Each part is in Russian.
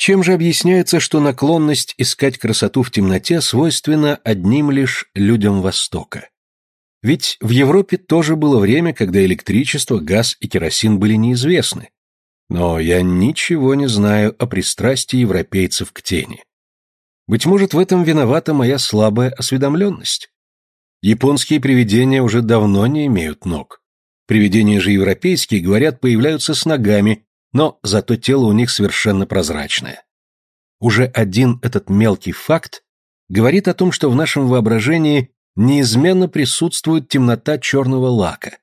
Чем же объясняется, что наклонность искать красоту в темноте свойственна одним лишь людям Востока? Ведь в Европе тоже было время, когда электричество, газ и керосин были неизвестны. Но я ничего не знаю о пристрастии европейцев к тени. Быть может, в этом виновата моя слабая осведомленность. Японские привидения уже давно не имеют ног. Привидения же европейские, говорят, появляются с ногами, но зато тело у них совершенно прозрачное. Уже один этот мелкий факт говорит о том, что в нашем воображении неизменно присутствует темнота черного лака,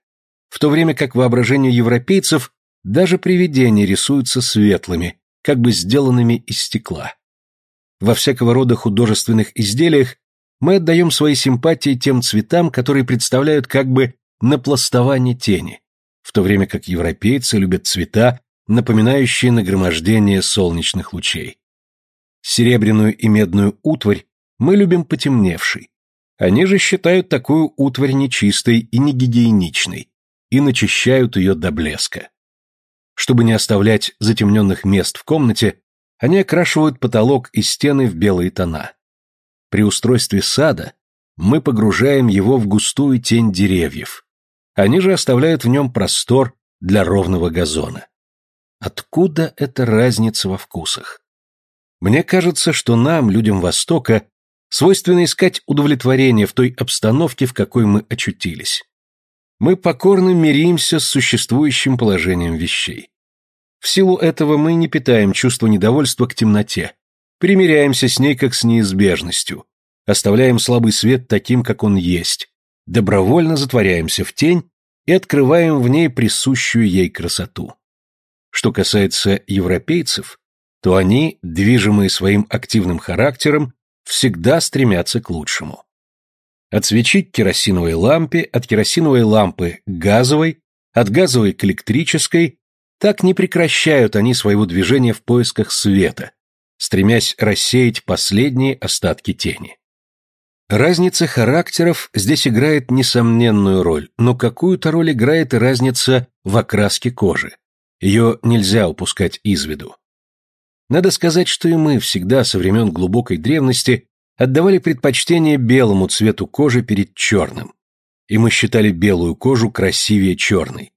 в то время как воображению европейцев даже привидения рисуются светлыми, как бы сделанными из стекла. Во всякого рода художественных изделиях мы отдаем свои симпатии тем цветам, которые представляют как бы напластование тени, в то время как европейцы любят цвета, напоминающие нагромождение солнечных лучей. Серебряную и медную утварь мы любим потемневшей. Они же считают такую утварь нечистой и негигиеничной и начищают ее до блеска. Чтобы не оставлять затемненных мест в комнате, они окрашивают потолок и стены в белые тона. При устройстве сада мы погружаем его в густую тень деревьев. Они же оставляют в нем простор для ровного газона. Откуда эта разница во вкусах? Мне кажется, что нам, людям Востока, свойственно искать удовлетворение в той обстановке, в какой мы очутились. Мы покорно миримся с существующим положением вещей. В силу этого мы не питаем чувства недовольства к темноте, примиряемся с ней как с неизбежностью, оставляем слабый свет таким, как он есть, добровольно затворяемся в тень и открываем в ней присущую ей красоту. Что касается европейцев, то они, движимые своим активным характером, всегда стремятся к лучшему. От керосиновой лампе, от керосиновой лампы к газовой, от газовой к электрической, так не прекращают они своего движения в поисках света, стремясь рассеять последние остатки тени. Разница характеров здесь играет несомненную роль, но какую-то роль играет и разница в окраске кожи. Ее нельзя упускать из виду. Надо сказать, что и мы всегда со времен глубокой древности отдавали предпочтение белому цвету кожи перед черным. И мы считали белую кожу красивее черной.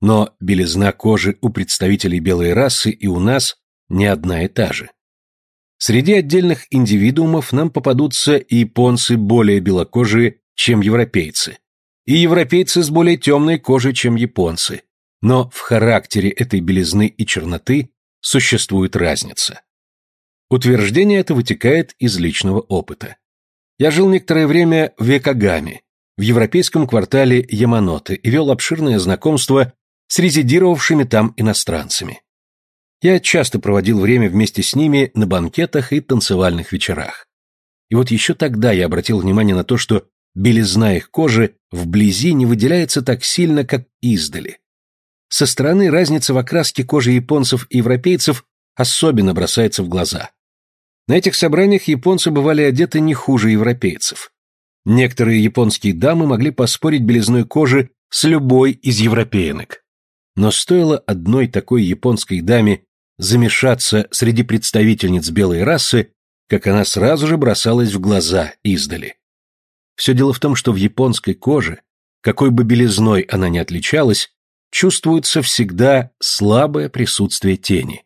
Но белизна кожи у представителей белой расы и у нас не одна и та же. Среди отдельных индивидуумов нам попадутся и японцы более белокожие, чем европейцы, и европейцы с более темной кожей, чем японцы, но в характере этой белизны и черноты существует разница. Утверждение это вытекает из личного опыта. Я жил некоторое время в Векагаме, в европейском квартале Яманоте и вел обширное знакомство с резидировавшими там иностранцами. Я часто проводил время вместе с ними на банкетах и танцевальных вечерах. И вот еще тогда я обратил внимание на то, что белизна их кожи вблизи не выделяется так сильно, как издали. Со стороны разница в окраске кожи японцев и европейцев особенно бросается в глаза. На этих собраниях японцы бывали одеты не хуже европейцев. Некоторые японские дамы могли поспорить белизной кожи с любой из европеенок. Но стоило одной такой японской даме замешаться среди представительниц белой расы, как она сразу же бросалась в глаза издали. Все дело в том, что в японской коже, какой бы белизной она ни отличалась, чувствуется всегда слабое присутствие тени.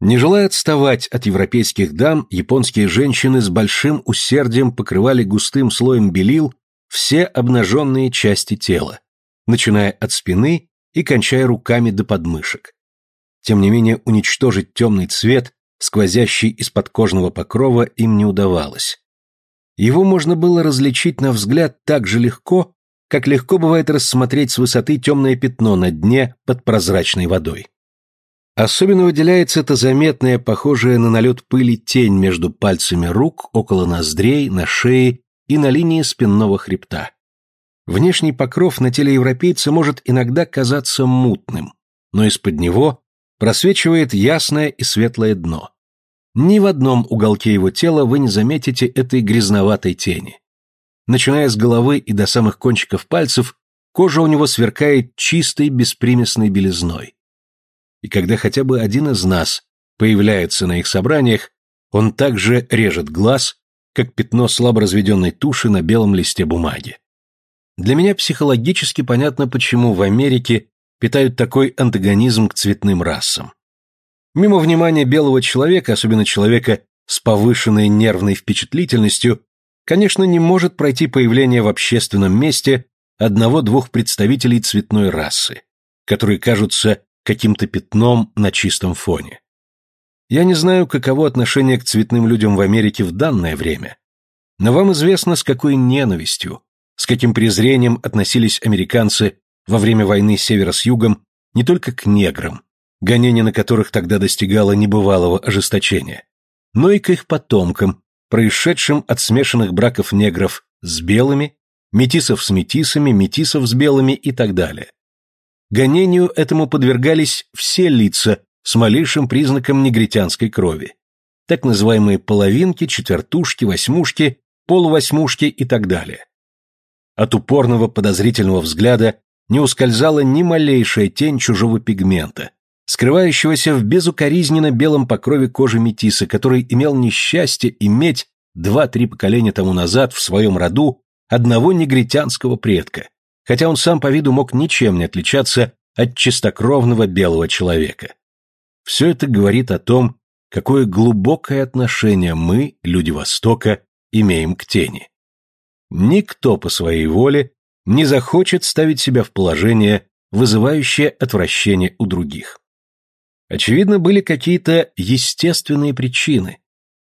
Не желая отставать от европейских дам, японские женщины с большим усердием покрывали густым слоем белил все обнаженные части тела, начиная от спины и кончая руками до подмышек. Тем не менее, уничтожить темный цвет, сквозящий из-под кожного покрова, им не удавалось. Его можно было различить на взгляд так же легко, как легко бывает рассмотреть с высоты темное пятно на дне под прозрачной водой. Особенно выделяется это заметная, похожая на налет пыли тень между пальцами рук, около ноздрей, на шее и на линии спинного хребта. Внешний покров на теле европейца может иногда казаться мутным, но из-под него просвечивает ясное и светлое дно. Ни в одном уголке его тела вы не заметите этой грязноватой тени. Начиная с головы и до самых кончиков пальцев, кожа у него сверкает чистой беспримесной белизной. И когда хотя бы один из нас появляется на их собраниях, он также режет глаз, как пятно слабо разведенной туши на белом листе бумаги. Для меня психологически понятно, почему в Америке питают такой антагонизм к цветным расам. Мимо внимания белого человека, особенно человека с повышенной нервной впечатлительностью, конечно, не может пройти появление в общественном месте одного-двух представителей цветной расы, которые кажутся каким-то пятном на чистом фоне. Я не знаю, каково отношение к цветным людям в Америке в данное время, но вам известно, с какой ненавистью, с каким презрением относились американцы во время войны севера с югом не только к неграм, гонение на которых тогда достигало небывалого ожесточения, но и к их потомкам, происшедшим от смешанных браков негров с белыми, метисов с метисами, метисов с белыми и так далее. Гонению этому подвергались все лица с малейшим признаком негритянской крови. Так называемые половинки, четвертушки, восьмушки, полувосьмушки и так далее. От упорного подозрительного взгляда не ускользала ни малейшая тень чужого пигмента, скрывающегося в безукоризненно белом покрове кожи метиса, который имел несчастье иметь два-три поколения тому назад в своем роду одного негритянского предка, хотя он сам по виду мог ничем не отличаться от чистокровного белого человека. Все это говорит о том, какое глубокое отношение мы, люди Востока, имеем к тени. Никто по своей воле не захочет ставить себя в положение, вызывающее отвращение у других. Очевидно, были какие-то естественные причины,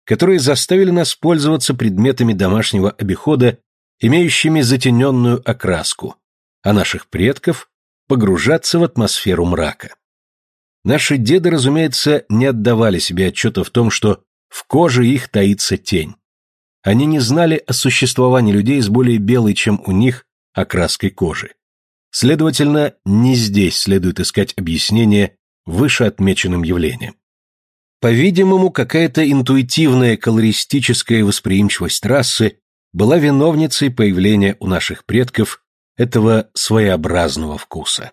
которые заставили нас пользоваться предметами домашнего обихода, имеющими затененную окраску, а наших предков погружаться в атмосферу мрака. Наши деды, разумеется, не отдавали себе отчета в том, что в коже их таится тень. Они не знали о существовании людей с более белой, чем у них, окраской кожи. Следовательно, не здесь следует искать объяснение вышеотмеченным явлениям. По-видимому, какая-то интуитивная колористическая восприимчивость расы была виновницей появления у наших предков этого своеобразного вкуса.